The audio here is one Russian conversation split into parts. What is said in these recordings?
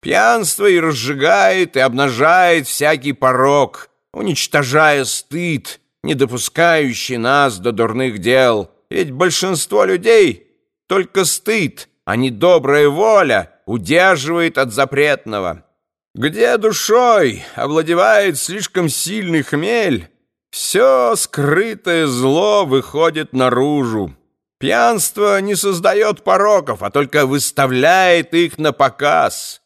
Пьянство и разжигает, и обнажает всякий порок, уничтожая стыд, не допускающий нас до дурных дел. Ведь большинство людей только стыд, а не добрая воля удерживает от запретного. Где душой овладевает слишком сильный хмель, все скрытое зло выходит наружу. Пьянство не создает пороков, а только выставляет их на показ.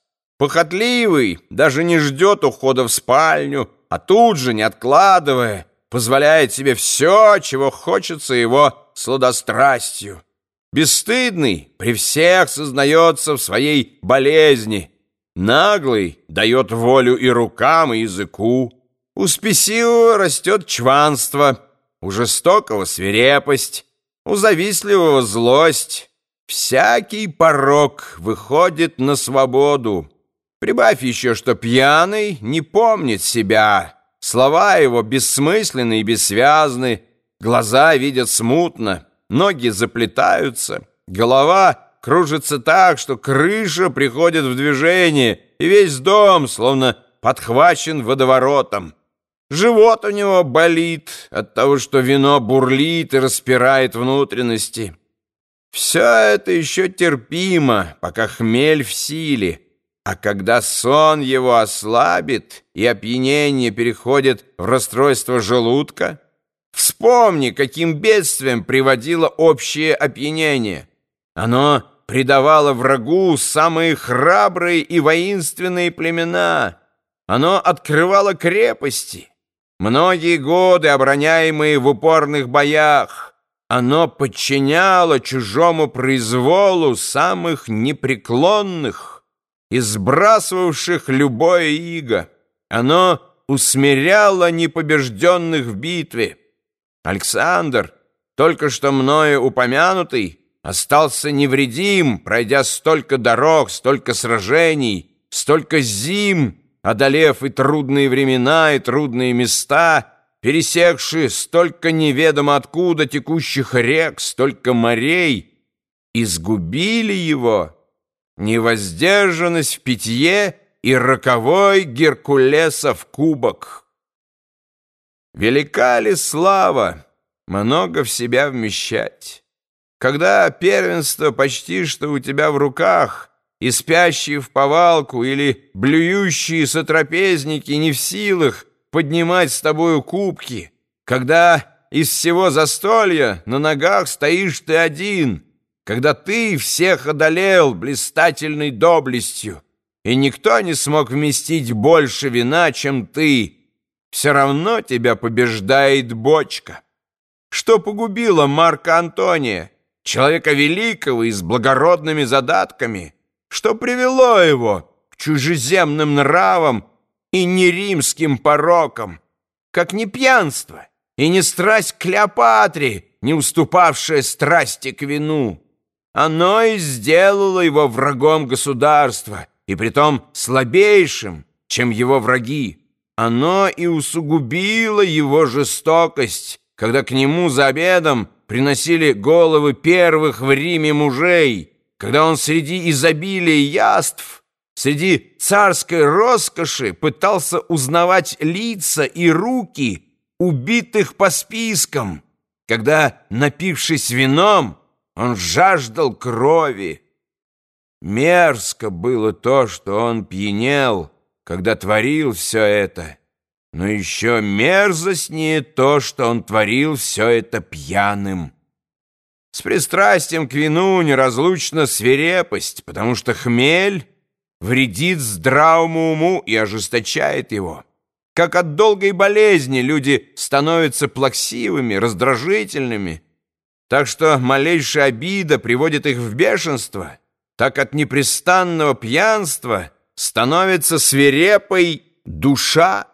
Похотливый даже не ждет ухода в спальню, а тут же, не откладывая, позволяет себе все, чего хочется его сладострастью. Бесстыдный при всех сознается в своей болезни. Наглый дает волю и рукам, и языку. У спесивого растет чванство, у жестокого свирепость, у завистливого злость. Всякий порок выходит на свободу. Прибавь еще, что пьяный не помнит себя. Слова его бессмысленны и бессвязны, глаза видят смутно, ноги заплетаются, голова кружится так, что крыша приходит в движение, и весь дом словно подхвачен водоворотом. Живот у него болит от того, что вино бурлит и распирает внутренности. Все это еще терпимо, пока хмель в силе. А когда сон его ослабит и опьянение переходит в расстройство желудка, вспомни, каким бедствием приводило общее опьянение. Оно предавало врагу самые храбрые и воинственные племена. Оно открывало крепости. Многие годы, обороняемые в упорных боях, оно подчиняло чужому произволу самых непреклонных и сбрасывавших любое иго. Оно усмиряло непобежденных в битве. Александр, только что мною упомянутый, остался невредим, пройдя столько дорог, столько сражений, столько зим, одолев и трудные времена, и трудные места, пересекшие столько неведомо откуда текущих рек, столько морей, изгубили его невоздержанность в питье и роковой Геркулесов кубок. Велика ли слава много в себя вмещать? Когда первенство почти что у тебя в руках — и спящие в повалку или блюющие сотрапезники не в силах поднимать с тобою кубки, когда из всего застолья на ногах стоишь ты один, когда ты всех одолел блистательной доблестью, и никто не смог вместить больше вина, чем ты, все равно тебя побеждает бочка. Что погубило Марка Антония, человека великого и с благородными задатками, что привело его к чужеземным нравам и неримским порокам, как не пьянство и не страсть к Клеопатре, не уступавшая страсти к вину. Оно и сделало его врагом государства, и притом слабейшим, чем его враги. Оно и усугубило его жестокость, когда к нему за обедом приносили головы первых в Риме мужей, когда он среди изобилия яств, среди царской роскоши пытался узнавать лица и руки убитых по спискам, когда, напившись вином, он жаждал крови. Мерзко было то, что он пьянел, когда творил все это, но еще мерзостнее то, что он творил все это пьяным. С пристрастием к вину неразлучна свирепость, потому что хмель вредит здравому уму и ожесточает его. Как от долгой болезни люди становятся плаксивыми, раздражительными, так что малейшая обида приводит их в бешенство, так от непрестанного пьянства становится свирепой душа.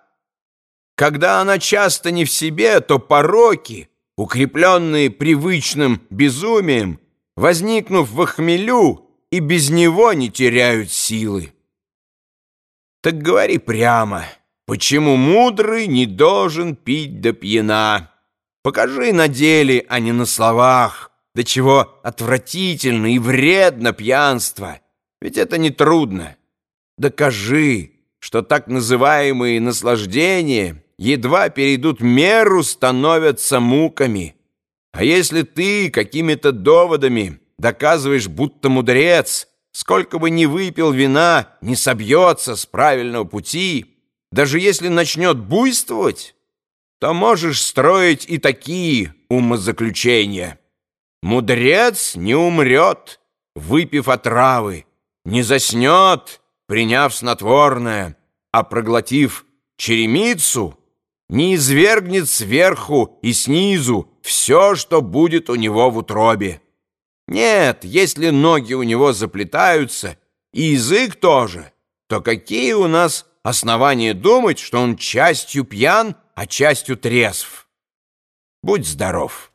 Когда она часто не в себе, то пороки — укрепленные привычным безумием, возникнув в хмелю, и без него не теряют силы. Так говори прямо, почему мудрый не должен пить до пьяна? Покажи на деле, а не на словах, до чего отвратительно и вредно пьянство, ведь это не трудно. Докажи, что так называемые наслаждения едва перейдут меру, становятся муками. А если ты какими-то доводами доказываешь, будто мудрец, сколько бы ни выпил вина, не собьется с правильного пути, даже если начнет буйствовать, то можешь строить и такие умозаключения. Мудрец не умрет, выпив отравы, не заснет, приняв снотворное, а проглотив черемицу, не извергнет сверху и снизу все, что будет у него в утробе. Нет, если ноги у него заплетаются, и язык тоже, то какие у нас основания думать, что он частью пьян, а частью трезв? Будь здоров!